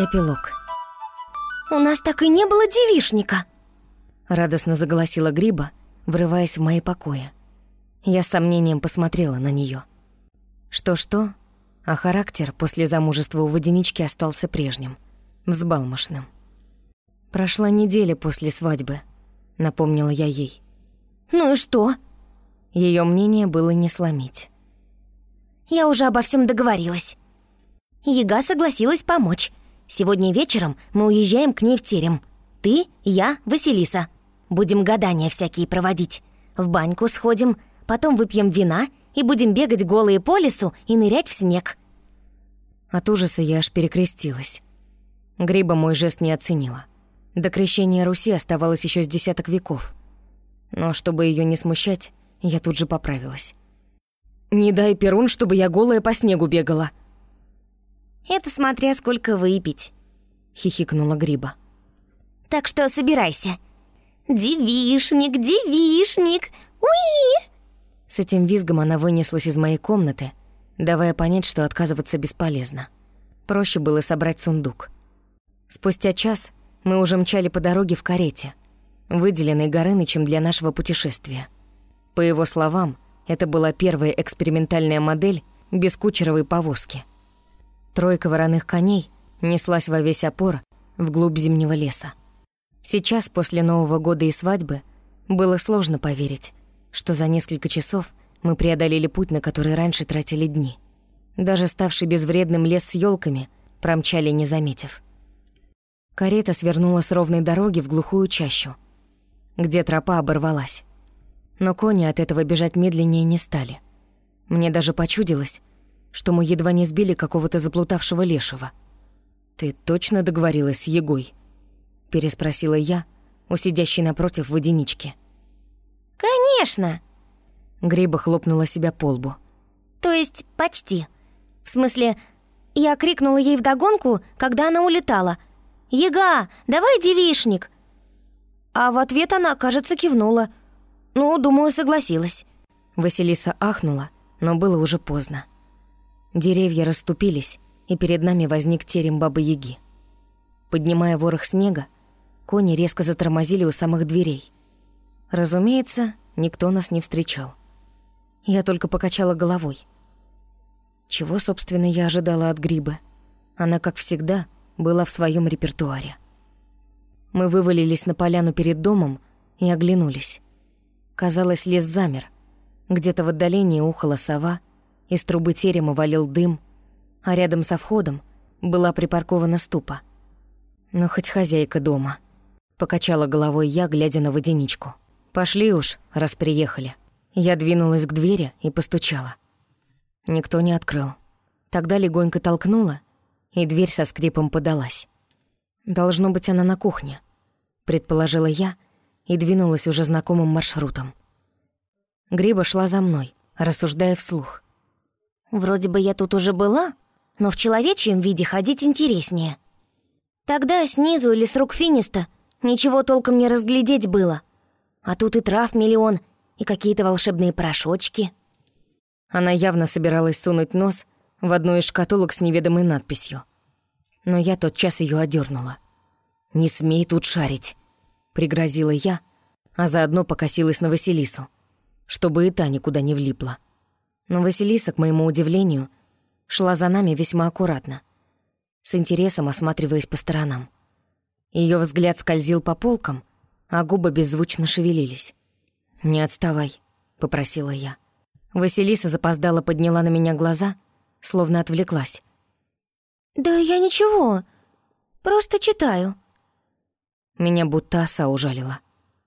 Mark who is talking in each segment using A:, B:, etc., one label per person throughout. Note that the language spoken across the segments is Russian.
A: Эпилог.
B: «У нас так и не было девишника!»
A: Радостно заголосила Гриба, врываясь в мои покои. Я с сомнением посмотрела на нее. Что-что, а характер после замужества у водянички остался прежним, взбалмошным. «Прошла неделя после свадьбы», — напомнила я ей.
B: «Ну и что?»
A: Ее мнение было не сломить.
B: «Я уже обо всем договорилась. Яга согласилась помочь. Сегодня вечером мы уезжаем к ней в терем. Ты, я, Василиса. Будем гадания всякие проводить. В баньку сходим, потом выпьем вина и будем бегать голые по лесу и нырять в снег».
A: От ужаса я аж перекрестилась. Гриба мой жест не оценила. До крещения Руси оставалось еще с десяток веков. Но чтобы ее не смущать, я тут же поправилась. «Не дай Перун, чтобы я голая по снегу бегала»,
B: «Это смотря сколько выпить», — хихикнула Гриба. «Так что собирайся. Девишник, девишник, уи!»
A: С этим визгом она вынеслась из моей комнаты, давая понять, что отказываться бесполезно. Проще было собрать сундук. Спустя час мы уже мчали по дороге в карете, выделенной Горынычем для нашего путешествия. По его словам, это была первая экспериментальная модель без кучеровой повозки — Тройка вороных коней неслась во весь опор вглубь зимнего леса. Сейчас, после Нового года и свадьбы, было сложно поверить, что за несколько часов мы преодолели путь, на который раньше тратили дни. Даже ставший безвредным лес с елками промчали, не заметив. Карета свернула с ровной дороги в глухую чащу, где тропа оборвалась. Но кони от этого бежать медленнее не стали. Мне даже почудилось, что мы едва не сбили какого-то заплутавшего лешего. «Ты точно договорилась с Егой?» — переспросила я, у сидящей напротив водянички.
B: «Конечно!»
A: Гриба хлопнула себя по лбу.
B: «То есть почти. В смысле, я крикнула ей вдогонку, когда она улетала. «Ега, давай девишник!» А в ответ она, кажется, кивнула. Ну, думаю, согласилась.
A: Василиса ахнула, но было уже поздно. Деревья расступились, и перед нами возник терем Бабы-Яги. Поднимая ворох снега, кони резко затормозили у самых дверей. Разумеется, никто нас не встречал. Я только покачала головой. Чего, собственно, я ожидала от Грибы? Она, как всегда, была в своем репертуаре. Мы вывалились на поляну перед домом и оглянулись. Казалось, лес замер. Где-то в отдалении ухала сова, из трубы терема валил дым, а рядом со входом была припаркована ступа. «Ну, хоть хозяйка дома», — покачала головой я, глядя на водяничку. «Пошли уж, раз приехали». Я двинулась к двери и постучала. Никто не открыл. Тогда легонько толкнула, и дверь со скрипом подалась. «Должно быть, она на кухне», — предположила я и двинулась уже знакомым маршрутом. Гриба шла за мной, рассуждая вслух —
B: Вроде бы я тут уже была, но в человечьем виде ходить интереснее. Тогда снизу или с рук финиста ничего толком не разглядеть было. А тут и трав миллион, и какие-то волшебные порошочки.
A: Она явно собиралась сунуть нос в одну из шкатулок с неведомой надписью. Но я тот час ее одернула. «Не смей тут шарить», — пригрозила я, а заодно покосилась на Василису, чтобы и та никуда не влипла. Но Василиса, к моему удивлению, шла за нами весьма аккуратно, с интересом осматриваясь по сторонам. Ее взгляд скользил по полкам, а губы беззвучно шевелились. «Не отставай», — попросила я. Василиса запоздала подняла на меня глаза, словно отвлеклась.
B: «Да я ничего, просто читаю».
A: Меня будто оса ужалила.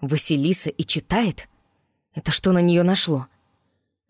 A: Василиса и читает? Это что на нее нашло?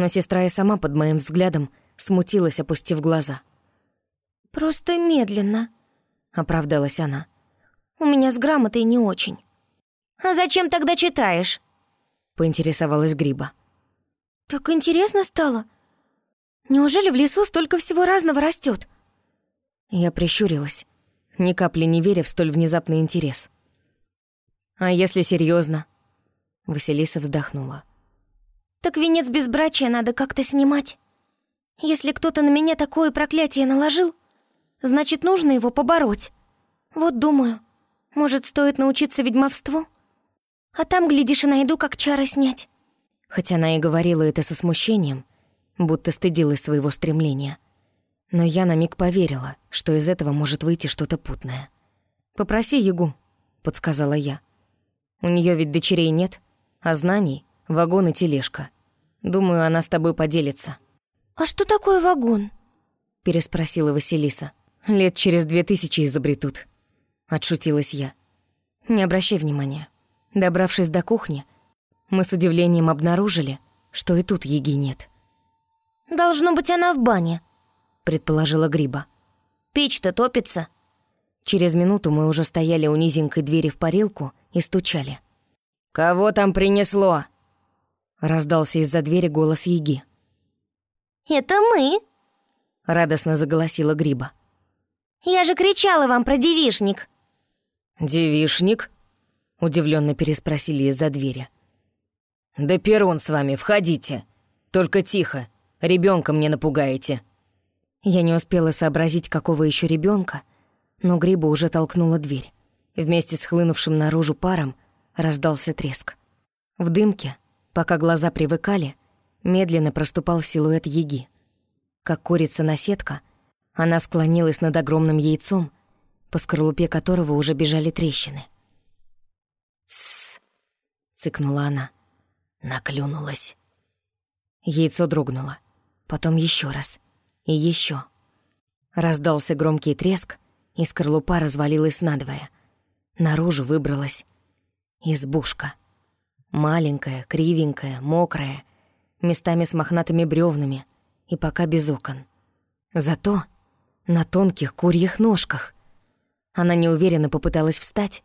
A: Но сестра и сама под моим взглядом смутилась, опустив глаза.
B: «Просто медленно», —
A: оправдалась она.
B: «У меня с грамотой не очень». «А зачем тогда читаешь?»
A: — поинтересовалась Гриба.
B: «Так интересно стало. Неужели в лесу столько всего разного растет?
A: Я прищурилась, ни капли не веря в столь внезапный интерес. «А если серьезно? Василиса вздохнула.
B: Так венец безбрачия надо как-то снимать. Если кто-то на меня такое проклятие наложил, значит, нужно его побороть. Вот думаю, может, стоит научиться ведьмовству? А там, глядишь, и найду, как чары снять.
A: Хотя она и говорила это со смущением, будто стыдилась своего стремления. Но я на миг поверила, что из этого может выйти что-то путное. «Попроси Ягу», — подсказала я. «У нее ведь дочерей нет, а знаний — вагон и тележка. Думаю, она с тобой поделится».
B: «А что такое вагон?»
A: — переспросила Василиса. «Лет через две тысячи изобретут», — отшутилась я. «Не обращай внимания. Добравшись до кухни, мы с удивлением обнаружили, что и тут Еги нет».
B: «Должно быть, она в бане», —
A: предположила Гриба.
B: «Печь-то топится».
A: Через минуту мы уже стояли у низенькой двери в парилку и стучали.
C: «Кого там принесло?»
A: Раздался из-за двери голос Еги.
B: «Это мы!»
A: Радостно заголосила Гриба.
B: «Я же кричала вам про девишник!»
C: «Девишник?» Удивленно переспросили из-за двери. «Да Перун с вами, входите! Только тихо, ребенка мне напугаете!»
A: Я не успела сообразить, какого еще ребенка, но Гриба уже толкнула дверь. Вместе с хлынувшим наружу паром раздался треск. В дымке, пока глаза привыкали, медленно проступал силуэт Еги. Как курица-наседка, она склонилась над огромным яйцом, по скорлупе которого уже бежали трещины.
C: «Тссс!» — цыкнула она. Наклюнулась.
A: Яйцо дрогнуло. Потом еще раз. И еще. Раздался громкий треск, и скорлупа развалилась надвое. Наружу выбралась избушка. Маленькая, кривенькая, мокрая, местами с мохнатыми бревнами и пока без окон. Зато на тонких курьих ножках. Она неуверенно попыталась встать,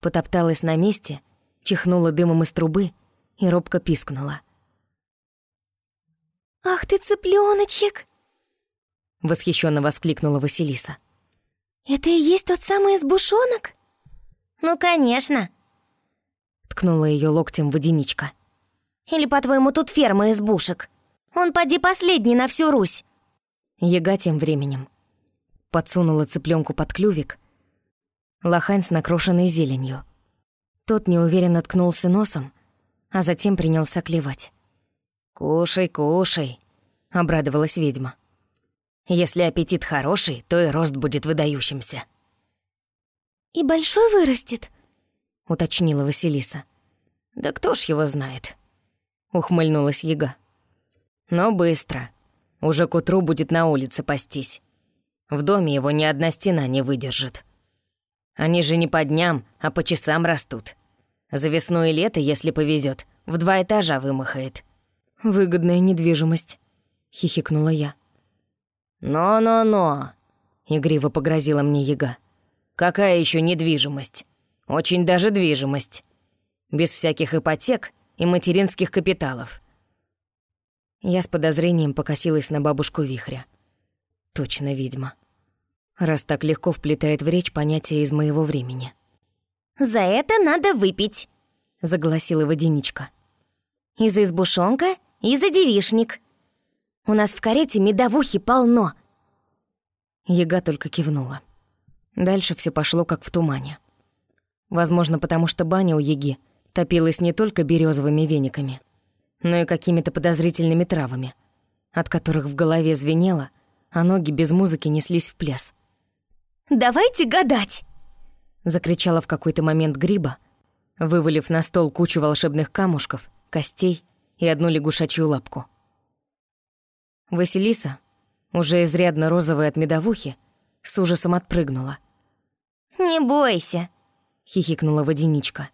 A: потопталась на месте, чихнула дымом из трубы и робко пискнула.
B: «Ах ты, цыпленочек!
A: Восхищенно воскликнула Василиса.
B: «Это и есть тот самый избушонок?» «Ну, конечно!»
A: Ткнула ее локтем водяничка.
B: «Или, по-твоему, тут ферма избушек? Он поди последний на всю Русь!»
A: Яга тем временем подсунула цыпленку под клювик, лохань с накрошенной зеленью. Тот неуверенно ткнулся носом, а затем принялся клевать.
C: «Кушай, кушай», — обрадовалась ведьма. «Если аппетит хороший, то и рост будет выдающимся».
B: «И большой вырастет?»
A: — уточнила Василиса.
C: «Да кто ж его знает?»
A: — ухмыльнулась яга.
C: «Но быстро. Уже к утру будет на улице пастись. В доме его ни одна стена не выдержит. Они же не по дням, а по часам растут. За весну и лето, если повезет, в два этажа вымахает.
A: «Выгодная недвижимость», — хихикнула я.
C: «Но-но-но», — игриво погрозила мне яга. «Какая еще недвижимость? Очень даже движимость. Без всяких ипотек и материнских капиталов».
A: Я с подозрением покосилась на бабушку Вихря. Точно ведьма. Раз так легко вплетает в речь понятия из моего времени.
B: «За это надо выпить», —
A: загласила водяничка.
B: «И за избушонка, и за девишник. У нас в карете медовухи полно».
A: Яга только кивнула. Дальше все пошло как в тумане. Возможно, потому что баня у Яги топилась не только березовыми вениками, но и какими-то подозрительными травами, от которых в голове звенело — а ноги без музыки неслись в пляс.
B: «Давайте гадать!»
A: Закричала в какой-то момент Гриба, вывалив на стол кучу волшебных камушков, костей и одну лягушачью лапку. Василиса, уже изрядно розовая от медовухи, с ужасом отпрыгнула.
B: «Не бойся», —
A: хихикнула водяничка.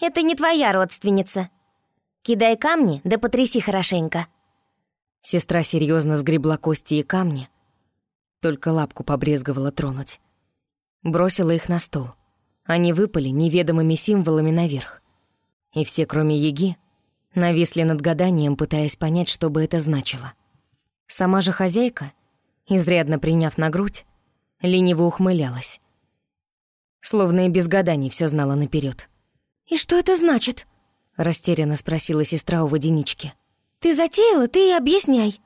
B: «Это не твоя родственница. Кидай камни, да потряси хорошенько».
A: Сестра серьезно сгребла кости и камни, только лапку побрезговала тронуть. Бросила их на стол. Они выпали неведомыми символами наверх. И все, кроме Еги, нависли над гаданием, пытаясь понять, что бы это значило. Сама же хозяйка, изрядно приняв на грудь, лениво ухмылялась. Словно и без гаданий все знала наперед.
B: «И что это значит?»
A: — растерянно спросила сестра у водянички.
B: Ты затеяла, ты и объясняй».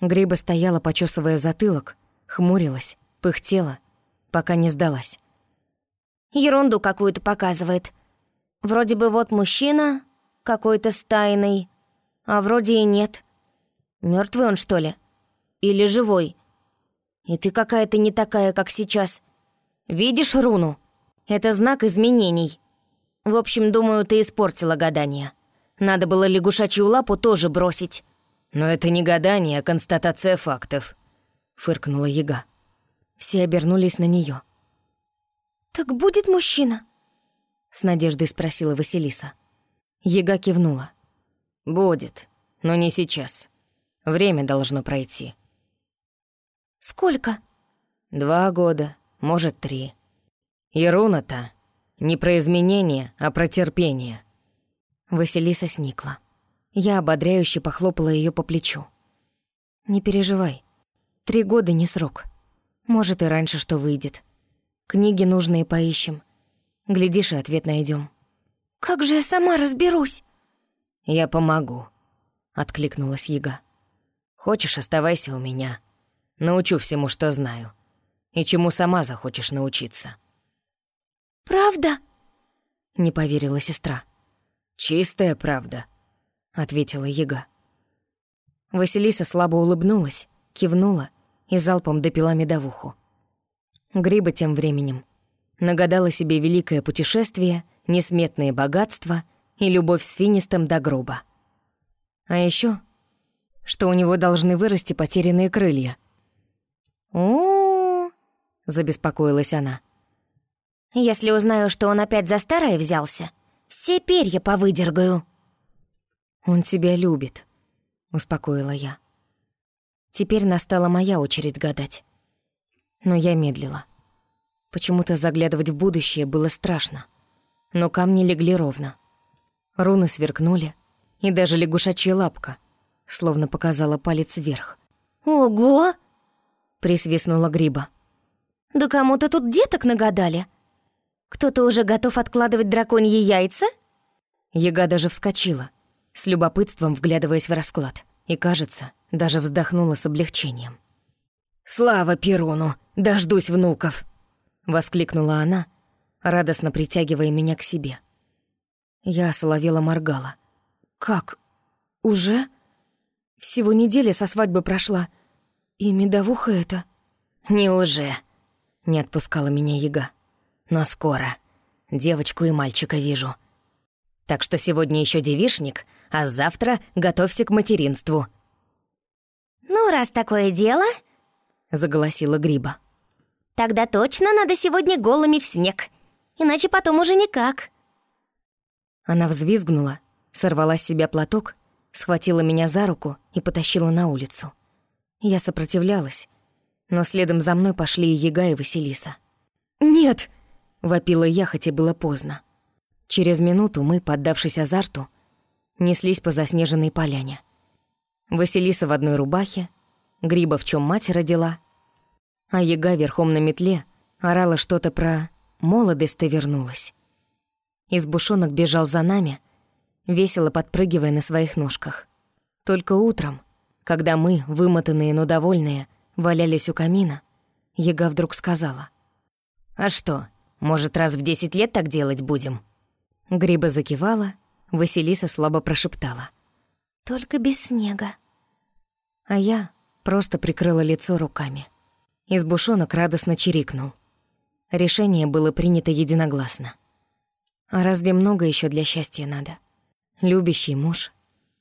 A: Гриба стояла, почесывая затылок, хмурилась, пыхтела, пока не сдалась.
B: Ерунду какую-то показывает. Вроде бы вот мужчина какой-то стайный, а вроде и нет. Мертвый он, что ли? Или живой? И ты какая-то не такая, как сейчас. Видишь руну? Это знак изменений. В общем, думаю, ты испортила гадание. Надо было лягушачью лапу тоже бросить.
C: Но это не гадание, а констатация фактов, фыркнула Яга.
A: Все обернулись на нее.
B: «Так будет мужчина?»
A: С надеждой спросила Василиса. Яга кивнула.
C: «Будет, но не сейчас. Время должно пройти».
B: «Сколько?»
C: «Два года, может, три. И руна-то не про изменения, а про терпение».
A: Василиса сникла. Я ободряюще похлопала ее по плечу. «Не переживай. Три года не срок. Может, и раньше что выйдет. Книги нужные поищем. Глядишь, и ответ найдем.
B: «Как же я сама разберусь?»
C: «Я помогу», — откликнулась Яга. «Хочешь, оставайся у меня. Научу всему, что знаю. И чему сама захочешь научиться».
B: «Правда?»
A: — не поверила сестра.
C: «Чистая правда», — ответила Яга.
A: Василиса слабо улыбнулась, кивнула и залпом допила медовуху. Гриба тем временем нагадала себе великое путешествие, несметные богатства и любовь с Финистом до гроба. А еще, что у него должны вырасти потерянные крылья.
B: «О-о-о!»
A: Забеспокоилась она.
B: «Если узнаю, что он опять за старое взялся, все перья повыдергаю».
A: «Он тебя любит», — успокоила я. Теперь настала моя очередь гадать. Но я медлила. Почему-то заглядывать в будущее было страшно. Но камни легли ровно. Руны сверкнули, и даже лягушачья лапка словно показала палец вверх.
B: «Ого!»
A: — присвистнула Гриба.
B: «Да кому-то тут деток нагадали. Кто-то уже готов откладывать драконьи яйца?»
A: Яга даже вскочила, с любопытством вглядываясь в расклад, и, кажется, даже вздохнула с облегчением.
C: «Слава Перуну! Дождусь внуков!» — воскликнула она, радостно притягивая меня к себе.
A: Я соловела моргала. «Как? Уже? Всего неделя со свадьбы прошла. И медовуха это...»
C: «Не уже», — не отпускала меня яга. «Но скоро. Девочку и мальчика вижу. Так что сегодня еще девишник, а завтра готовься к материнству».
B: «Ну, раз такое дело...»
A: — заголосила Гриба.
B: «Тогда точно надо сегодня голыми в снег, иначе потом уже никак».
A: Она взвизгнула, сорвала с себя платок, схватила меня за руку и потащила на улицу. Я сопротивлялась, но следом за мной пошли и Яга, и Василиса.
C: «Нет!»
A: — вопила я, хотя было поздно. Через минуту мы, поддавшись азарту, неслись по заснеженной поляне. Василиса в одной рубахе, Гриба в чем мать родила, а Яга верхом на метле орала что-то про «молодость ты вернулась». Избушонок бежал за нами, весело подпрыгивая на своих ножках. Только утром, когда мы, вымотанные, но довольные, валялись у камина, Яга вдруг сказала.
C: «А что, может, раз в десять лет так делать будем?»
A: Гриба закивала, Василиса слабо прошептала.
B: «Только без снега»
A: а я просто прикрыла лицо руками. Избушонок радостно чирикнул. Решение было принято единогласно. А разве много еще для счастья надо? Любящий муж,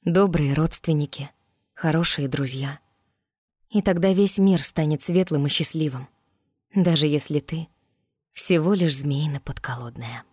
A: добрые родственники, хорошие друзья. И тогда весь мир станет светлым и счастливым, даже если ты всего лишь змеина подколодная.